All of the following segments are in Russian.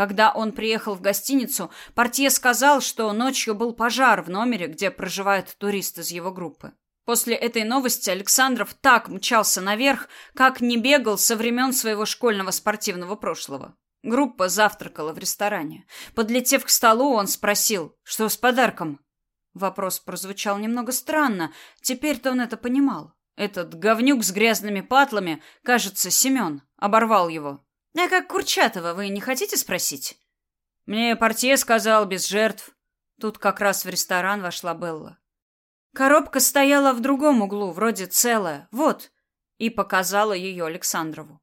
Когда он приехал в гостиницу, портье сказал, что ночью был пожар в номере, где проживает турист из его группы. После этой новости Александров так мчался наверх, как не бегал со времен своего школьного спортивного прошлого. Группа завтракала в ресторане. Подлетев к столу, он спросил, что с подарком. Вопрос прозвучал немного странно. Теперь-то он это понимал. Этот говнюк с грязными патлами, кажется, Семен, оборвал его. «А как Курчатова, вы не хотите спросить?» «Мне портье сказал, без жертв». Тут как раз в ресторан вошла Белла. Коробка стояла в другом углу, вроде целая. Вот. И показала ее Александрову.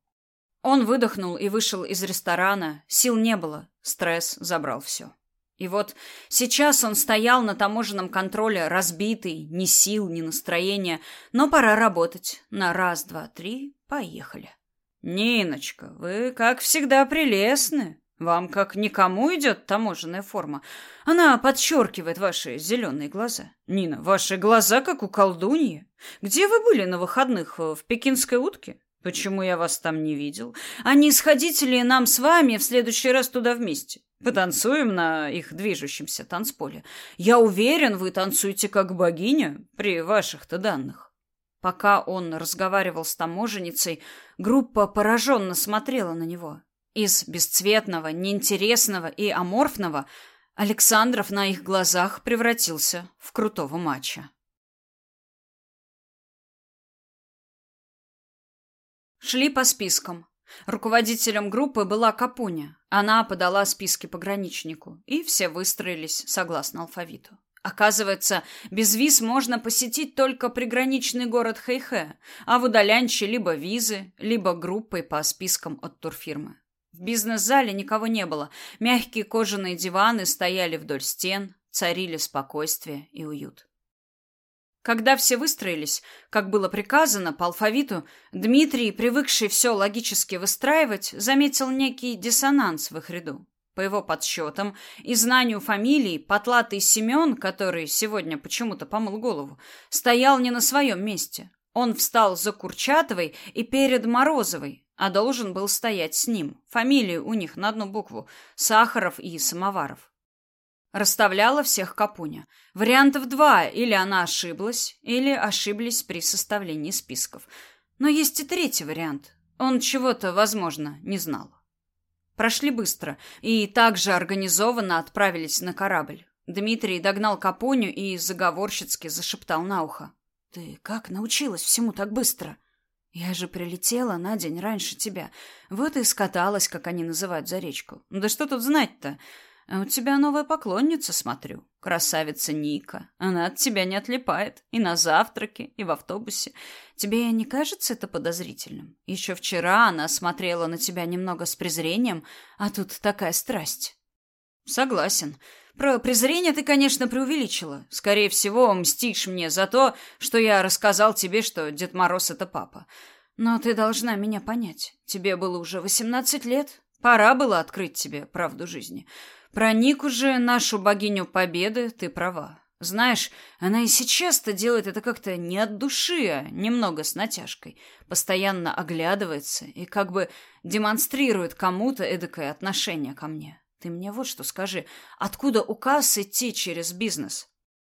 Он выдохнул и вышел из ресторана. Сил не было. Стресс забрал все. И вот сейчас он стоял на таможенном контроле, разбитый, ни сил, ни настроения, но пора работать. На раз, два, три, поехали. Ниночка, вы, как всегда, прелестны. Вам, как никому, идет таможенная форма. Она подчеркивает ваши зеленые глаза. Нина, ваши глаза, как у колдуньи. Где вы были на выходных? В пекинской утке? Почему я вас там не видел? А не сходите ли нам с вами в следующий раз туда вместе? Потанцуем на их движущемся танцполе. Я уверен, вы танцуете как богиня при ваших-то данных. Пока он разговаривал с таможенницей, группа пораженно смотрела на него. Из бесцветного, неинтересного и аморфного Александров на их глазах превратился в крутого мача. Шли по спискам. Руководителем группы была Капуня. Она подала списки пограничнику, и все выстроились согласно алфавиту. Оказывается, без виз можно посетить только приграничный город Хэйхэ, а в Удалянче либо визы, либо группой по спискам от турфирмы. В бизнес-зале никого не было. Мягкие кожаные диваны стояли вдоль стен, царили спокойствие и уют. Когда все выстроились, как было приказано по алфавиту, Дмитрий, привыкший все логически выстраивать, заметил некий диссонанс в их ряду. По его подсчетам и знанию фамилий, потлатый Семен, который сегодня почему-то помыл голову, стоял не на своем месте. Он встал за Курчатовой и перед Морозовой, а должен был стоять с ним. Фамилии у них на одну букву – Сахаров и Самоваров. Расставляла всех Капуня. Вариантов два: или она ошиблась, или ошиблись при составлении списков. Но есть и третий вариант. Он чего-то, возможно, не знал. Прошли быстро и также организованно отправились на корабль. Дмитрий догнал Капуню и заговорщицки зашептал на ухо: "Ты как научилась всему так быстро?" Я же прилетела на день раньше тебя. Вот и скаталась, как они называют за речку. Да что тут знать-то? А у тебя новая поклонница, смотрю. Красавица Ника. Она от тебя не отлипает. И на завтраке, и в автобусе. Тебе не кажется это подозрительным? Еще вчера она смотрела на тебя немного с презрением, а тут такая страсть. Согласен. Про презрение ты, конечно, преувеличила. Скорее всего, мстишь мне за то, что я рассказал тебе, что Дед Мороз — это папа. Но ты должна меня понять. Тебе было уже восемнадцать лет. Пора было открыть тебе правду жизни. Про Нику же, нашу богиню победы, ты права. Знаешь, она и сейчас-то делает это как-то не от души, а немного с натяжкой. Постоянно оглядывается и как бы демонстрирует кому-то эдакое отношение ко мне. Ты мне вот что скажи, откуда указ идти через бизнес?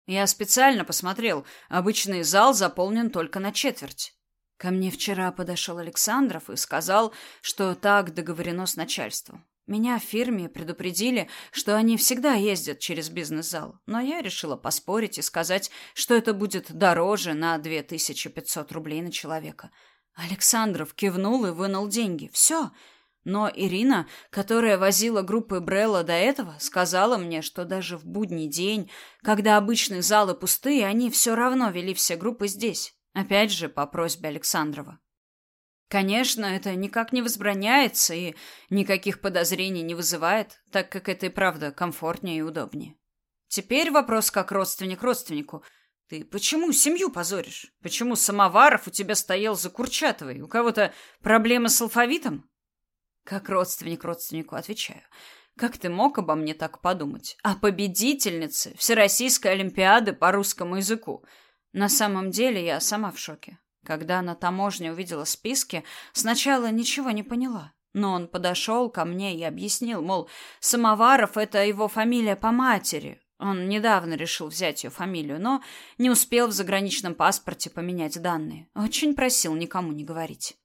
Я специально посмотрел, обычный зал заполнен только на четверть. Ко мне вчера подошел Александров и сказал, что так договорено с начальством. Меня в фирме предупредили, что они всегда ездят через бизнес-зал, но я решила поспорить и сказать, что это будет дороже на 2500 рублей на человека. Александров кивнул и вынул деньги. Все. Но Ирина, которая возила группы Брелла до этого, сказала мне, что даже в будний день, когда обычные залы пустые, они все равно вели все группы здесь. Опять же, по просьбе Александрова. Конечно, это никак не возбраняется и никаких подозрений не вызывает, так как это и правда комфортнее и удобнее. Теперь вопрос как родственник родственнику. Ты почему семью позоришь? Почему Самоваров у тебя стоял за Курчатовой? У кого-то проблемы с алфавитом? Как родственник родственнику отвечаю. Как ты мог обо мне так подумать? О победительнице Всероссийской Олимпиады по русскому языку. На самом деле я сама в шоке. Когда на таможне увидела списки, сначала ничего не поняла. Но он подошел ко мне и объяснил, мол, Самоваров — это его фамилия по матери. Он недавно решил взять ее фамилию, но не успел в заграничном паспорте поменять данные. Очень просил никому не говорить.